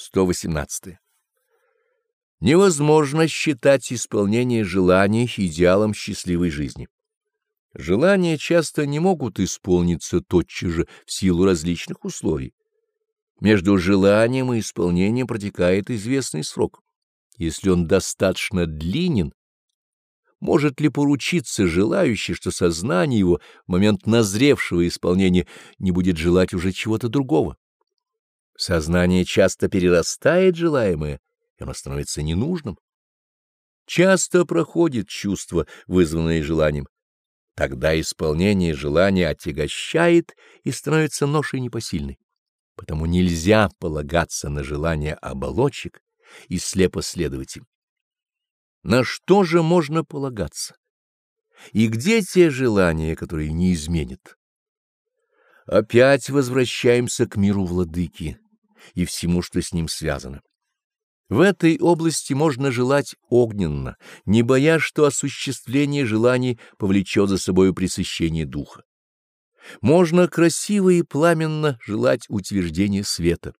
118. Невозможно считать исполнение желаний идеалом счастливой жизни. Желания часто не могут исполниться тотчас же в силу различных условий. Между желанием и исполнением протекает известный срок. Если он достаточно длинен, может ли поручиться желающий, что сознание его в момент назревшего исполнения не будет желать уже чего-то другого? Сознание часто перерастает желаемое, и оно становится ненужным. Часто проходит чувство, вызванное желанием. Тогда исполнение желания отягощает и становится ношей непосильной. Потому нельзя полагаться на желание оболочек и слепо следовать им. На что же можно полагаться? И где те желания, которые не изменят? Опять возвращаемся к миру владыки и всему, что с ним связано. В этой области можно желать огненно, не боясь, что осуществление желаний повлечет за собой пресыщение духа. Можно красиво и пламенно желать утверждения света.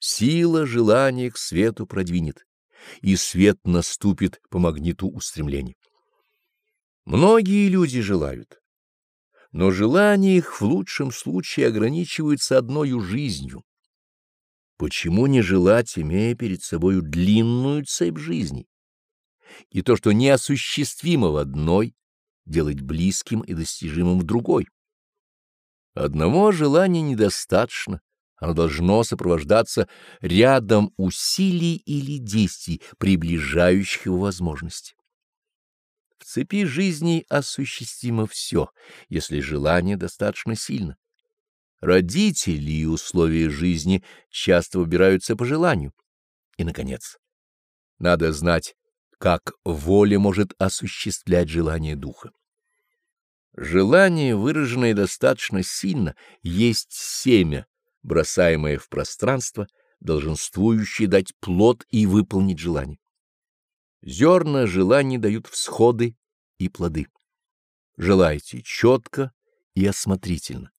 Сила желания к свету продвинет, и свет наступит по магниту устремлений. Многие люди желают, но желания их в лучшем случае ограничиваются одной жизнью Почему не желать, имея перед собою длинную цепь жизни? И то, что неосуществимо в одной, делать близким и достижимым в другой. Одного желания недостаточно, оно должно сопровождаться рядом усилий или действий, приближающих его возможности. В цепи жизни осуществимо все, если желание достаточно сильно. Родители и условия жизни часто выбираются по желанию. И, наконец, надо знать, как воля может осуществлять желание духа. Желание, выраженное достаточно сильно, есть семя, бросаемое в пространство, долженствующее дать плод и выполнить желание. Зерна желаний дают всходы и плоды. Желайте четко и осмотрительно.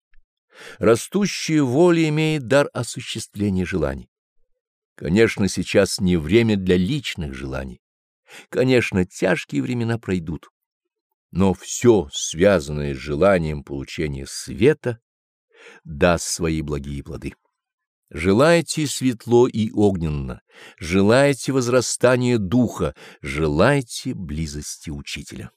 Растущая воля имеет дар осуществления желаний. Конечно, сейчас не время для личных желаний. Конечно, тяжкие времена пройдут. Но все, связанное с желанием получения света, даст свои благие плоды. Желайте светло и огненно, желайте возрастания духа, желайте близости учителя.